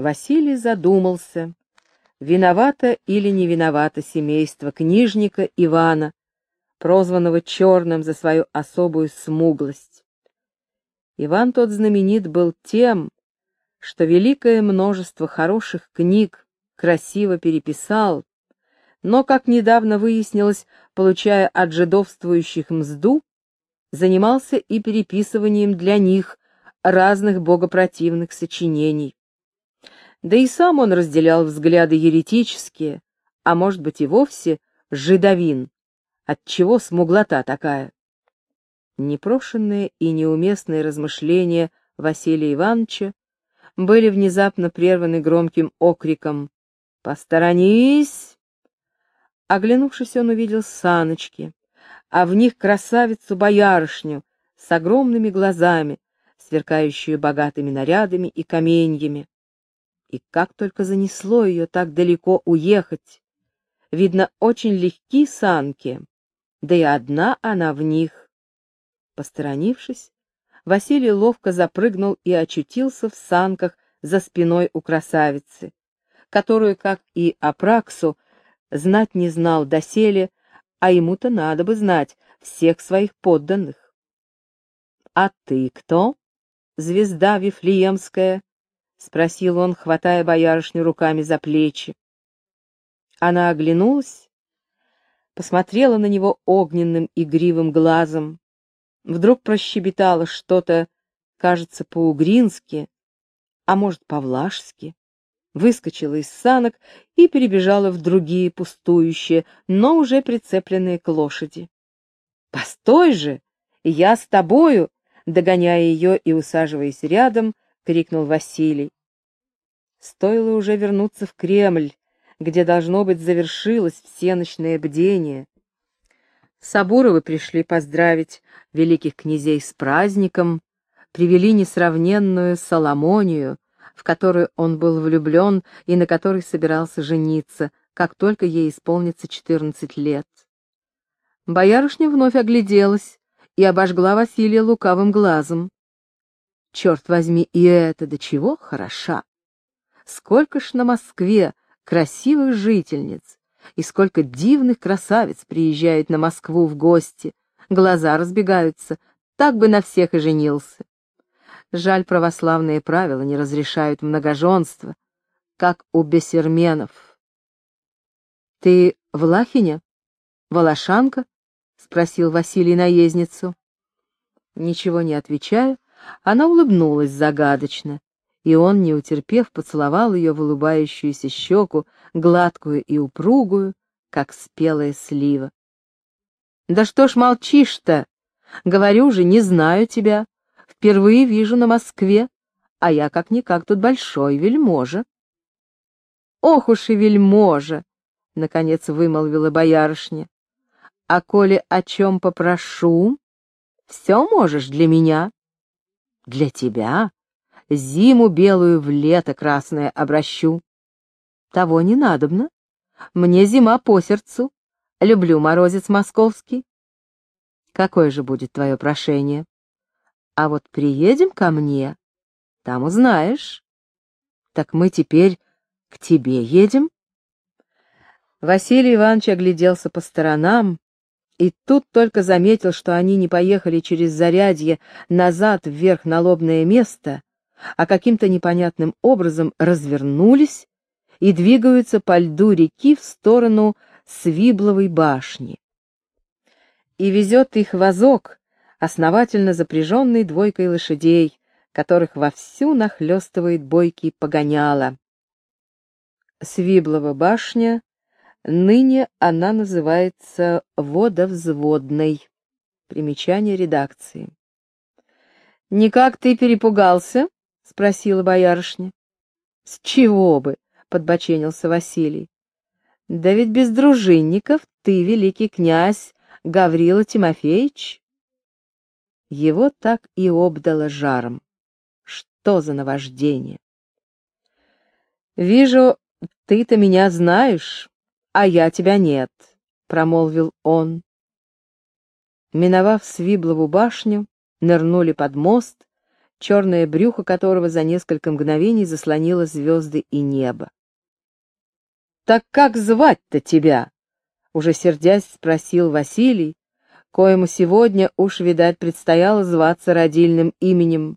Василий задумался, виновато или не виновато семейство книжника Ивана, прозванного Черным за свою особую смуглость. Иван тот знаменит был тем, что великое множество хороших книг красиво переписал, но, как недавно выяснилось, получая от жидовствующих мзду, занимался и переписыванием для них разных богопротивных сочинений. Да и сам он разделял взгляды еретические, а может быть и вовсе жидовин. Отчего смуглота такая? Непрошенные и неуместные размышления Василия Ивановича были внезапно прерваны громким окриком «Посторонись!». Оглянувшись, он увидел саночки, а в них красавицу-боярышню с огромными глазами, сверкающую богатыми нарядами и каменьями. И как только занесло ее так далеко уехать. Видно, очень легки санки, да и одна она в них. Посторонившись, Василий ловко запрыгнул и очутился в санках за спиной у красавицы, которую, как и Апраксу, знать не знал доселе, а ему-то надо бы знать всех своих подданных. — А ты кто, звезда Вифлеемская? — спросил он, хватая боярышню руками за плечи. Она оглянулась, посмотрела на него огненным игривым глазом, вдруг прощебетала что-то, кажется, по-угрински, а может, по-влажски, выскочила из санок и перебежала в другие пустующие, но уже прицепленные к лошади. «Постой же! Я с тобою!» Догоняя ее и усаживаясь рядом, — крикнул Василий. Стоило уже вернуться в Кремль, где, должно быть, завершилось всеночное бдение. Сабуровы пришли поздравить великих князей с праздником, привели несравненную Соломонию, в которую он был влюблен и на которой собирался жениться, как только ей исполнится четырнадцать лет. Боярышня вновь огляделась и обожгла Василия лукавым глазом. Черт возьми, и это до чего хороша! Сколько ж на Москве красивых жительниц, и сколько дивных красавиц приезжают на Москву в гости, глаза разбегаются, так бы на всех и женился. Жаль, православные правила не разрешают многоженство, как у бесерменов. — Ты Влахиня? Волошанка? — спросил Василий наездницу. Ничего не отвечая, она улыбнулась загадочно, и он, не утерпев, поцеловал ее в улыбающуюся щеку, гладкую и упругую, как спелая слива. «Да что ж молчишь-то? Говорю же, не знаю тебя. Впервые вижу на Москве, а я как-никак тут большой вельможа». «Ох уж и вельможа!» — наконец вымолвила боярышня. «А коли о чем попрошу, все можешь для меня». Для тебя зиму белую в лето красное обращу. Того не надобно. Мне зима по сердцу. Люблю морозец московский. Какое же будет твое прошение? А вот приедем ко мне, там узнаешь. Так мы теперь к тебе едем? Василий Иванович огляделся по сторонам, и тут только заметил, что они не поехали через Зарядье назад вверх на лобное место, а каким-то непонятным образом развернулись и двигаются по льду реки в сторону Свибловой башни. И везет их вазок, основательно запряженный двойкой лошадей, которых вовсю нахлестывает бойкий погоняло. Свиблова башня Ныне она называется водовзводной. Примечание редакции. «Никак ты перепугался?» — спросила боярышня. «С чего бы?» — подбоченился Василий. «Да ведь без дружинников ты, великий князь Гаврила Тимофеевич». Его так и обдало жаром. Что за наваждение? «Вижу, ты-то меня знаешь», а я тебя нет», — промолвил он. Миновав Свиблову башню, нырнули под мост черное брюхо которого за несколько мгновений заслонило звезды и небо. «Так как звать-то тебя?» — уже сердясь спросил Василий, коему сегодня уж, видать, предстояло зваться родильным именем.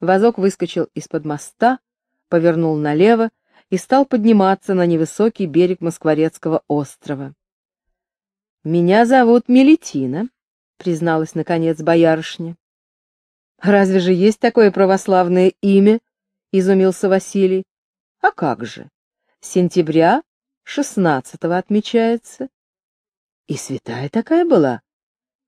Возок выскочил из-под моста, повернул налево и стал подниматься на невысокий берег Москворецкого острова. «Меня зовут Мелитина», — призналась, наконец, боярышня. «Разве же есть такое православное имя?» — изумился Василий. «А как же? Сентября шестнадцатого отмечается». «И святая такая была?»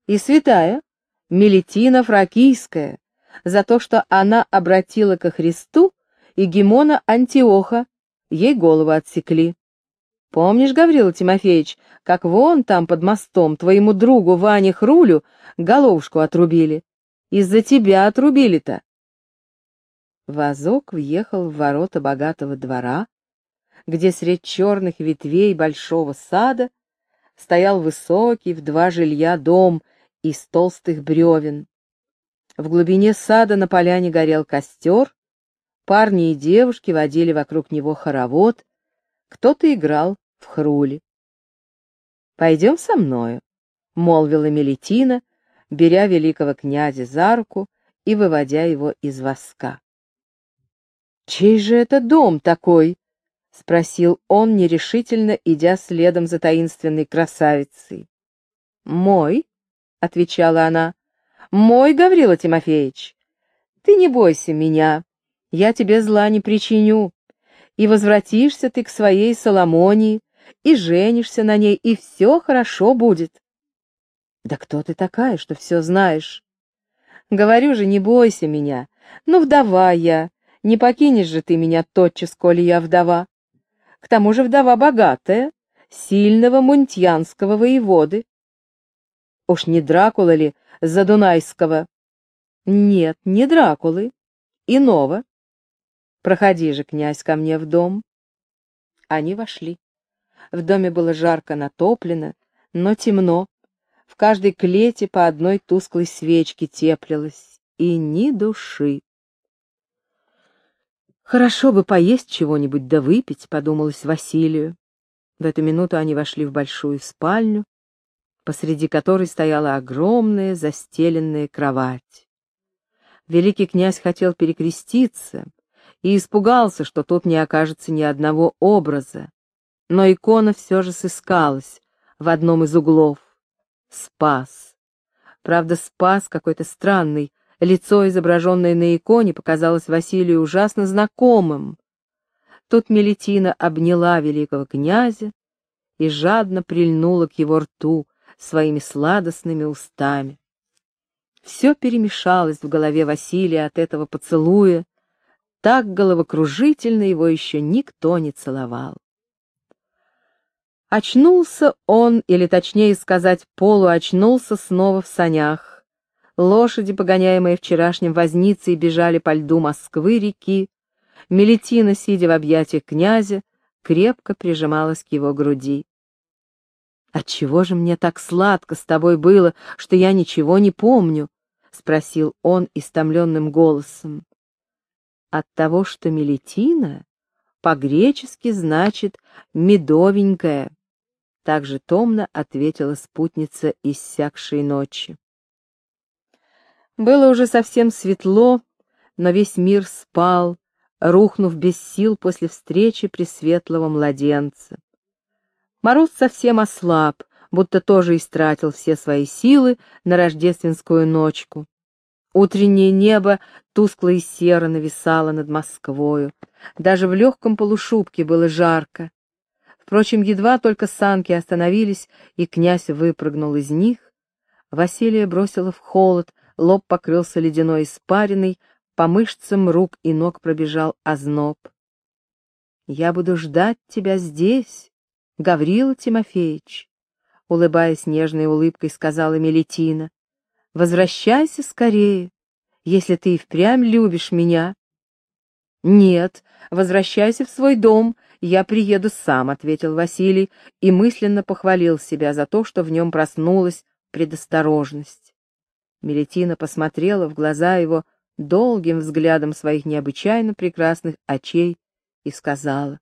«И святая, Мелитина Фракийская, за то, что она обратила ко Христу и Гимона Антиоха, ей голову отсекли. Помнишь, Гаврила Тимофеевич, как вон там под мостом твоему другу Ване Хрулю головушку отрубили? Из-за тебя отрубили-то. Вазок въехал в ворота богатого двора, где средь черных ветвей большого сада стоял высокий в два жилья дом из толстых бревен. В глубине сада на поляне горел костер, парни и девушки водили вокруг него хоровод, кто-то играл в хрули. «Пойдем со мною», — молвила Мелитина, беря великого князя за руку и выводя его из воска. «Чей же это дом такой?» — спросил он, нерешительно идя следом за таинственной красавицей. «Мой», — отвечала она, — «мой, Гаврила Тимофеевич. Ты не бойся меня, я тебе зла не причиню, и возвратишься ты к своей Соломонии, и женишься на ней, и все хорошо будет. Да кто ты такая, что все знаешь? Говорю же, не бойся меня. Ну, вдова я. Не покинешь же ты меня тотчас, коли я вдова. К тому же вдова богатая, сильного мунтьянского воеводы. Уж не Дракула ли Задунайского? Нет, не Дракулы. Иного. Проходи же, князь, ко мне в дом. Они вошли. В доме было жарко натоплено, но темно. В каждой клете по одной тусклой свечке теплилось, и ни души. «Хорошо бы поесть чего-нибудь да выпить», — подумалось Василию. В эту минуту они вошли в большую спальню, посреди которой стояла огромная застеленная кровать. Великий князь хотел перекреститься, и испугался, что тут не окажется ни одного образа. Но икона все же сыскалась в одном из углов. Спас. Правда, спас какой-то странный. Лицо, изображенное на иконе, показалось Василию ужасно знакомым. Тут Мелитина обняла великого князя и жадно прильнула к его рту своими сладостными устами. Все перемешалось в голове Василия от этого поцелуя, так головокружительно его еще никто не целовал. Очнулся он, или точнее сказать, полуочнулся снова в санях. Лошади, погоняемые вчерашним возницей, бежали по льду Москвы-реки. Мелетина, сидя в объятиях князя, крепко прижималась к его груди. «Отчего же мне так сладко с тобой было, что я ничего не помню?» — спросил он истомленным голосом от того, что Мелитина по-гречески значит «медовенькая», — также томно ответила спутница иссякшей ночи. Было уже совсем светло, но весь мир спал, рухнув без сил после встречи пресветлого младенца. Мороз совсем ослаб, будто тоже истратил все свои силы на рождественскую ночку. Утреннее небо тускло и серо нависало над Москвою. Даже в легком полушубке было жарко. Впрочем, едва только санки остановились, и князь выпрыгнул из них, Василия бросила в холод, лоб покрылся ледяной испариной, по мышцам рук и ног пробежал озноб. «Я буду ждать тебя здесь, Гаврила Тимофеевич», — улыбаясь нежной улыбкой, сказала Мелитина. Возвращайся скорее, если ты и впрямь любишь меня. Нет, возвращайся в свой дом, я приеду сам, ответил Василий и мысленно похвалил себя за то, что в нем проснулась предосторожность. Мелетина посмотрела в глаза его долгим взглядом своих необычайно прекрасных очей и сказала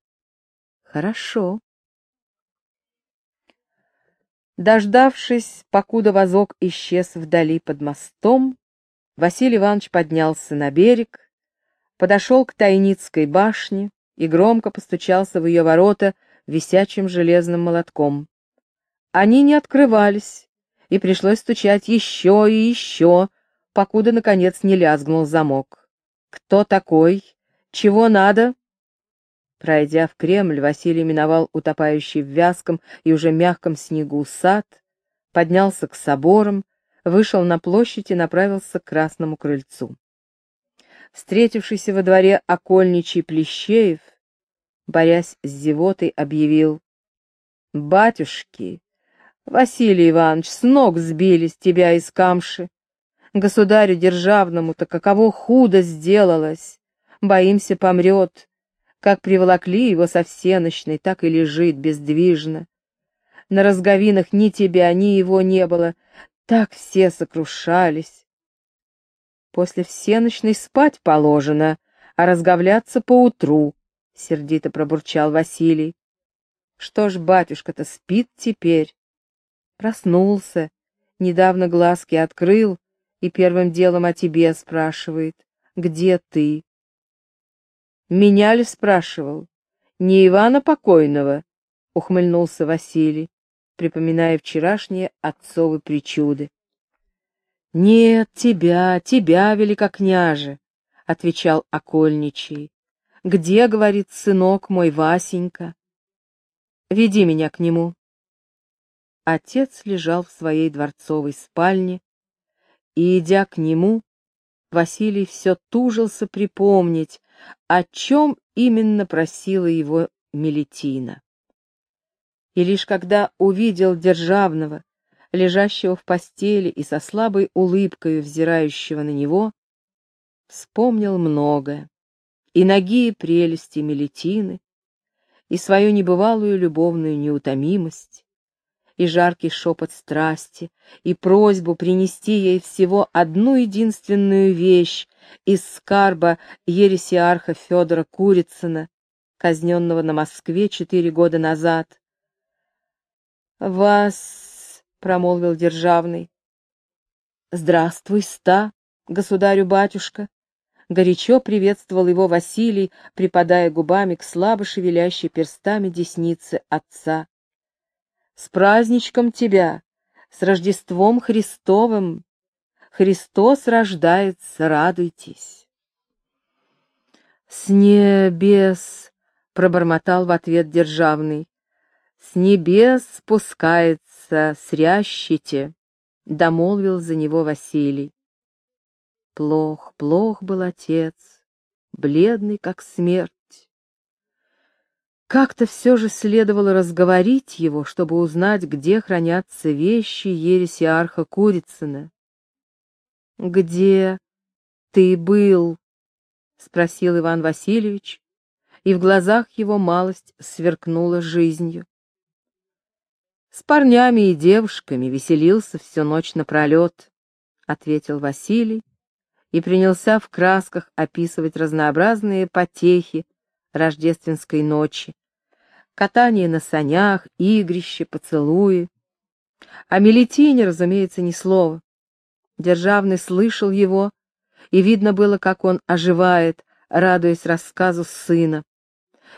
«Хорошо». Дождавшись, покуда возок исчез вдали под мостом, Василий Иванович поднялся на берег, подошел к Тайницкой башне и громко постучался в ее ворота висячим железным молотком. Они не открывались, и пришлось стучать еще и еще, покуда, наконец, не лязгнул замок. «Кто такой? Чего надо?» Пройдя в Кремль, Василий миновал утопающий в вязком и уже мягком снегу сад, поднялся к соборам, вышел на площадь и направился к Красному крыльцу. Встретившийся во дворе окольничий Плещеев, борясь с зевотой, объявил «Батюшки, Василий Иванович, с ног сбились тебя из камши. Государю державному-то каково худо сделалось. Боимся, помрет, как приволокли его со всеночной, так и лежит бездвижно. На разговинах ни тебя, ни его не было, так все сокрушались. После всеночной спать положено, а разговляться поутру, — сердито пробурчал Василий. Что ж батюшка-то спит теперь? Проснулся, недавно глазки открыл и первым делом о тебе спрашивает. Где ты? Меня ли спрашивал? Не Ивана покойного? Ухмыльнулся Василий, припоминая вчерашние отцовы причуды. Нет, тебя, тебя, великокняже, отвечал окольничий. Где, говорит сынок мой Васенька? Веди меня к нему. Отец лежал в своей дворцовой спальне, и, идя к нему, Василий все тужился припомнить, о чем именно просила его Мелетина. И лишь когда увидел Державного, лежащего в постели и со слабой улыбкой взирающего на него, вспомнил многое, и ноги и прелести Мелетины, и свою небывалую любовную неутомимость, и жаркий шепот страсти, и просьбу принести ей всего одну единственную вещь из скарба ересиарха Федора Курицына, казненного на Москве четыре года назад. «Вас...» — промолвил Державный. «Здравствуй, ста, государю-батюшка!» Горячо приветствовал его Василий, припадая губами к слабо шевелящей перстами десницы отца. С праздничком тебя, с Рождеством Христовым! Христос рождается, радуйтесь!» «С небес!» — пробормотал в ответ державный. «С небес спускается, срящите!» — домолвил за него Василий. Плох, плох был отец, бледный, как смерть. Как-то все же следовало разговорить его, чтобы узнать, где хранятся вещи ереси арха Курицына. «Где ты был?» — спросил Иван Васильевич, и в глазах его малость сверкнула жизнью. «С парнями и девушками веселился всю ночь напролет», — ответил Василий и принялся в красках описывать разнообразные потехи рождественской ночи, катание на санях, игрище, поцелуи. О Мелетине, разумеется, ни слова. Державный слышал его, и видно было, как он оживает, радуясь рассказу сына.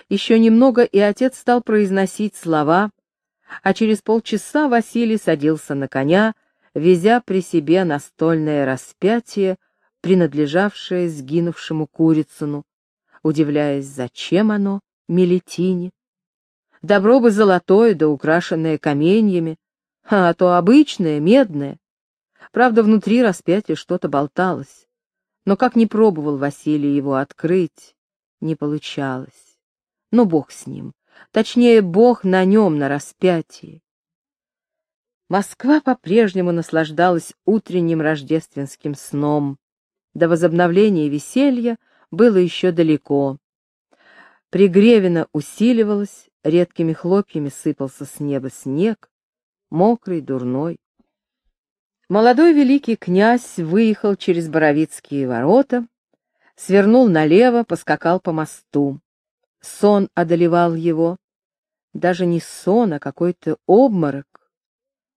Еще немного, и отец стал произносить слова, а через полчаса Василий садился на коня, везя при себе настольное распятие, принадлежавшее сгинувшему Курицыну, удивляясь, зачем оно Мелетине. Добро бы золотое да украшенное каменьями, а то обычное, медное. Правда, внутри распятия что-то болталось. Но как не пробовал Василий его открыть, не получалось. Но Бог с ним. Точнее, Бог на нем, на распятии. Москва по-прежнему наслаждалась утренним рождественским сном. До возобновления веселья было еще далеко. Пригревина усиливалась, редкими хлопьями сыпался с неба снег, мокрый, дурной. Молодой великий князь выехал через Боровицкие ворота, свернул налево, поскакал по мосту. Сон одолевал его. Даже не сон, а какой-то обморок.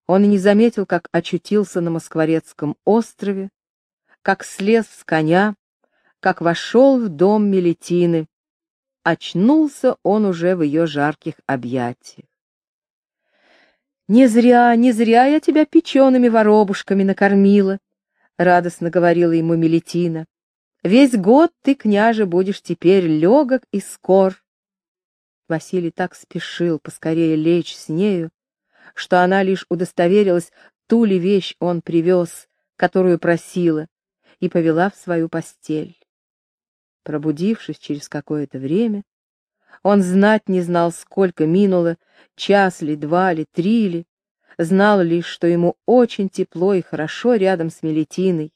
Он и не заметил, как очутился на Москворецком острове, как слез с коня, как вошел в дом Мелетины. Очнулся он уже в ее жарких объятиях. «Не зря, не зря я тебя печеными воробушками накормила», — радостно говорила ему Мелетина. «Весь год ты, княже, будешь теперь легок и скор». Василий так спешил поскорее лечь с нею, что она лишь удостоверилась, ту ли вещь он привез, которую просила, и повела в свою постель. Пробудившись через какое-то время, он знать не знал, сколько минуло, час ли, два ли, три ли, знал лишь, что ему очень тепло и хорошо рядом с Мелетиной,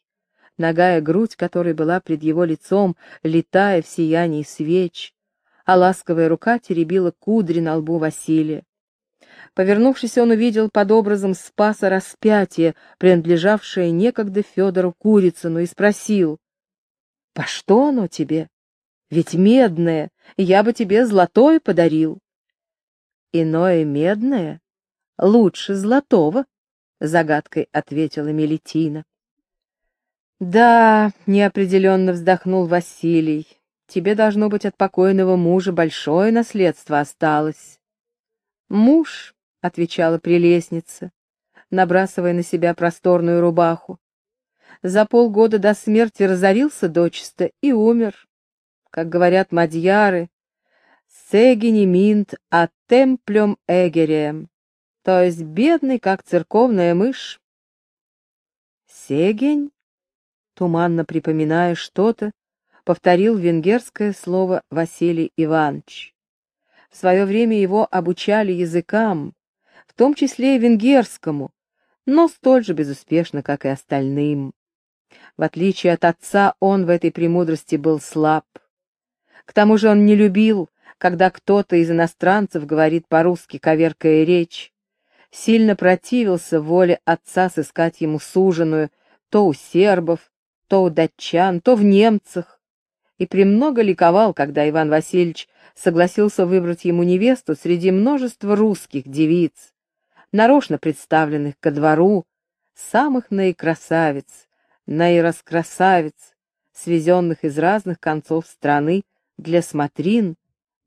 ногая грудь которой была пред его лицом, летая в сиянии свеч, а ласковая рука теребила кудри на лбу Василия. Повернувшись, он увидел под образом спаса распятие, принадлежавшее некогда Федору Курицыну, и спросил, «По что оно тебе? Ведь медное, я бы тебе золотое подарил». «Иное медное лучше золотого», — загадкой ответила Мелитина. «Да», — неопределенно вздохнул Василий, — «тебе, должно быть, от покойного мужа большое наследство осталось». «Муж», — отвечала прелестница, набрасывая на себя просторную рубаху, — «за полгода до смерти разорился дочисто и умер. Как говорят мадьяры, «Сегини минт а темплем эгерием», то есть бедный, как церковная мышь. «Сегень?» Туманно припоминая что-то, повторил венгерское слово Василий Иванович. В свое время его обучали языкам, в том числе и венгерскому, но столь же безуспешно, как и остальным. В отличие от отца, он в этой премудрости был слаб. К тому же он не любил, когда кто-то из иностранцев говорит по-русски, коверкая речь, сильно противился воле отца сыскать ему суженую то у сербов, то у датчан, то в немцах, и премного ликовал, когда Иван Васильевич согласился выбрать ему невесту среди множества русских девиц, нарочно представленных ко двору, самых наикрасавиц, наираскрасавиц, свезенных из разных концов страны для смотрин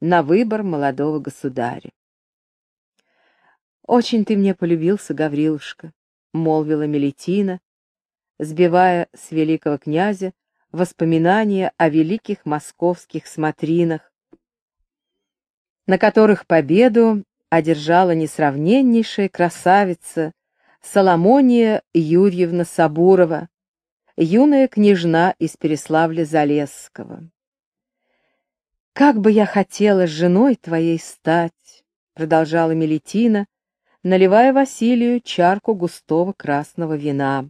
на выбор молодого государя. «Очень ты мне полюбился, Гаврилушка», — молвила Мелитина, сбивая с великого князя воспоминания о великих московских смотринах, на которых победу одержала несравненнейшая красавица Соломония Юрьевна Сабурова, юная княжна из Переславля-Залесского. «Как бы я хотела с женой твоей стать!» — продолжала Мелитина, наливая Василию чарку густого красного вина.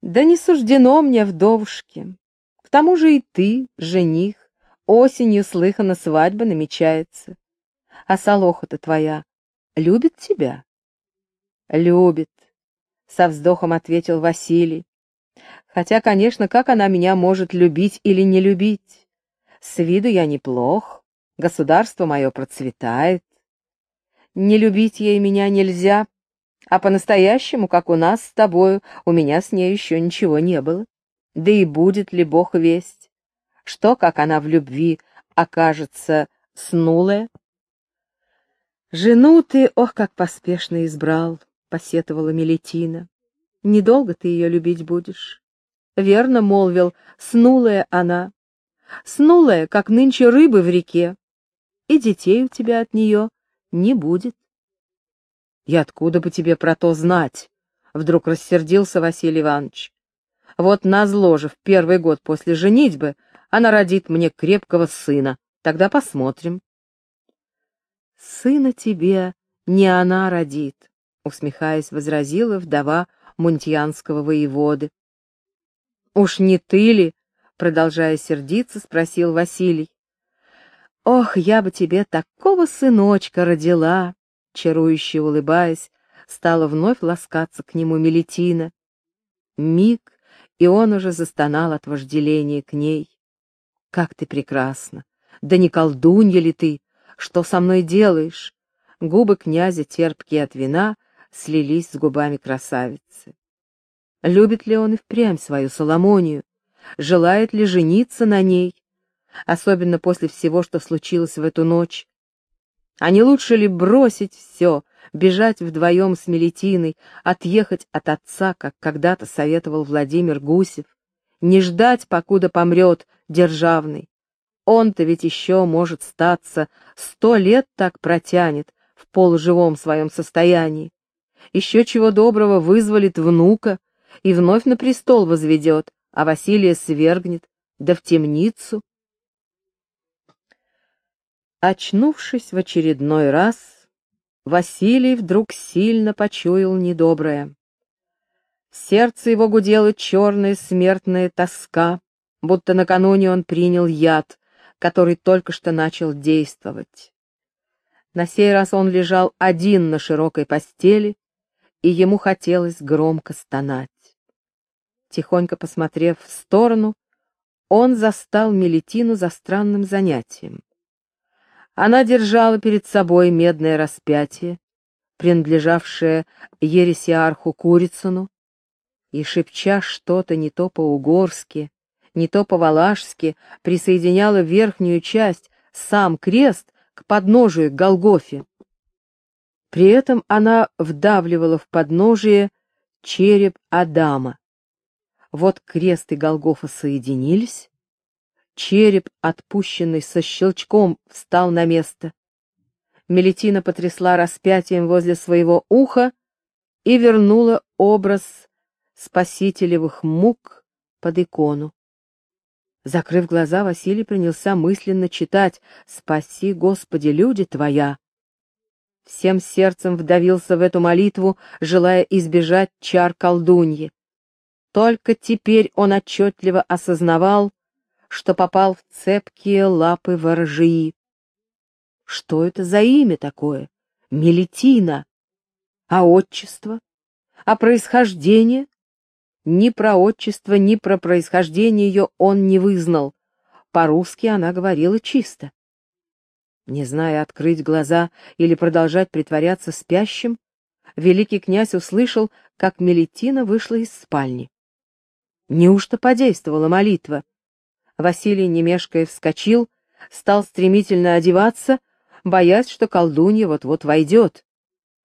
«Да не суждено мне, вдовушке. К тому же и ты, жених, осенью слыхано свадьба намечается. А Солоха-то твоя любит тебя?» «Любит», — со вздохом ответил Василий. «Хотя, конечно, как она меня может любить или не любить? С виду я неплох, государство мое процветает, не любить ей меня нельзя, а по-настоящему, как у нас с тобою, у меня с ней еще ничего не было. Да и будет ли Бог весть? Что, как она в любви окажется снулая? Жену ты, ох, как поспешно избрал, — посетовала Мелетина. Недолго ты ее любить будешь. Верно молвил, снулая она. Снулая, как нынче рыбы в реке. И детей у тебя от нее не будет. И откуда бы тебе про то знать? Вдруг рассердился Василий Иванович. Вот назло же в первый год после женитьбы она родит мне крепкого сына. Тогда посмотрим. Сына тебе не она родит, усмехаясь, возразила вдова мунтьянского воеводы. Уж не ты ли, продолжая сердиться, спросил Василий. Ох, я бы тебе такого сыночка родила, чарующе улыбаясь, стала вновь ласкаться к нему Мелитина. Миг, и он уже застонал от вожделения к ней. «Как ты прекрасна! Да не колдунья ли ты? Что со мной делаешь?» Губы князя, терпкие от вина, слились с губами красавицы. Любит ли он и впрямь свою Соломонию? Желает ли жениться на ней? Особенно после всего, что случилось в эту ночь. А не лучше ли бросить все, бежать вдвоем с Мелетиной, отъехать от отца, как когда-то советовал Владимир Гусев, не ждать, покуда помрет державный. Он-то ведь еще, может статься, сто лет так протянет в полуживом своем состоянии. Еще чего доброго вызволит внука и вновь на престол возведет, а Василия свергнет, да в темницу. Очнувшись в очередной раз, Василий вдруг сильно почуял недоброе. В сердце его гудела черная смертная тоска, будто накануне он принял яд, который только что начал действовать. На сей раз он лежал один на широкой постели, и ему хотелось громко стонать. Тихонько посмотрев в сторону, он застал Мелетину за странным занятием. Она держала перед собой медное распятие, принадлежавшее ересиарху Курицыну, и, шепча что-то не то по-угорски, не то по-валашски, присоединяла верхнюю часть, сам крест, к подножию к Голгофе. При этом она вдавливала в подножие череп Адама. Вот крест и Голгофа соединились, Череп, отпущенный со щелчком, встал на место. Мелетина потрясла распятием возле своего уха и вернула образ спасителевых мук под икону. Закрыв глаза, Василий принялся мысленно читать «Спаси, Господи, люди Твоя». Всем сердцем вдавился в эту молитву, желая избежать чар колдуньи. Только теперь он отчетливо осознавал, что попал в цепкие лапы воржии. Что это за имя такое? Мелитина. А отчество? А происхождение? Ни про отчество, ни про происхождение ее он не вызнал. По-русски она говорила чисто. Не зная, открыть глаза или продолжать притворяться спящим, великий князь услышал, как Мелитина вышла из спальни. Неужто подействовала молитва? Василий, не мешкая, вскочил, стал стремительно одеваться, боясь, что колдунья вот-вот войдет.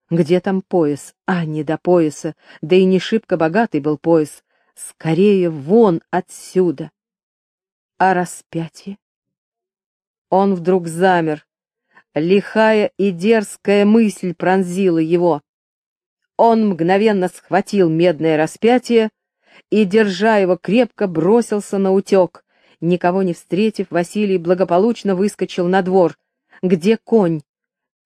Где там пояс? А, не до пояса, да и не шибко богатый был пояс. Скорее вон отсюда. А распятие? Он вдруг замер. Лихая и дерзкая мысль пронзила его. Он мгновенно схватил медное распятие и, держа его крепко, бросился на утек. Никого не встретив, Василий благополучно выскочил на двор. Где конь?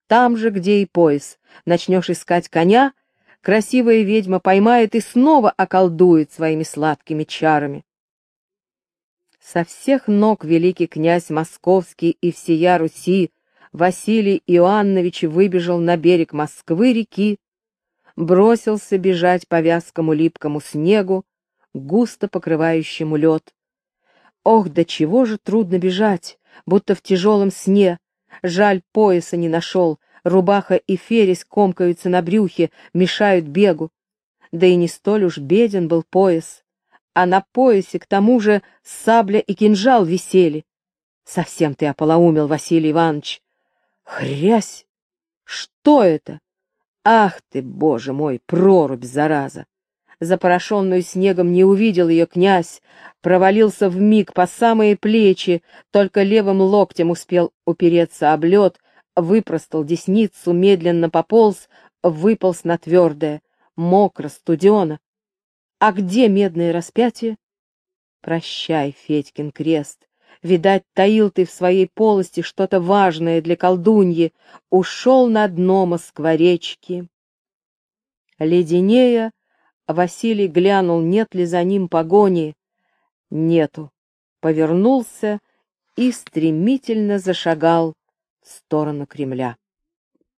Там же, где и пояс. Начнешь искать коня, красивая ведьма поймает и снова околдует своими сладкими чарами. Со всех ног великий князь Московский и всея Руси Василий Иоаннович выбежал на берег Москвы-реки, бросился бежать по вязкому липкому снегу, густо покрывающему лед, Ох, до чего же трудно бежать, будто в тяжелом сне. Жаль, пояса не нашел, рубаха и фересь комкаются на брюхе, мешают бегу. Да и не столь уж беден был пояс, а на поясе к тому же сабля и кинжал висели. Совсем ты ополоумел, Василий Иванович. Хрясь! Что это? Ах ты, боже мой, прорубь, зараза! Запорошенную снегом, не увидел ее князь, провалился в миг по самые плечи, только левым локтем успел упереться об лед, выпростал десницу, медленно пополз, выполз на твердое, мокро, студено. А где медное распятие? Прощай, Федькин крест. Видать, таил ты в своей полости что-то важное для колдуньи, ушел на дно Москворечки. Леденея, Василий глянул, нет ли за ним погони. Нету. Повернулся и стремительно зашагал в сторону Кремля.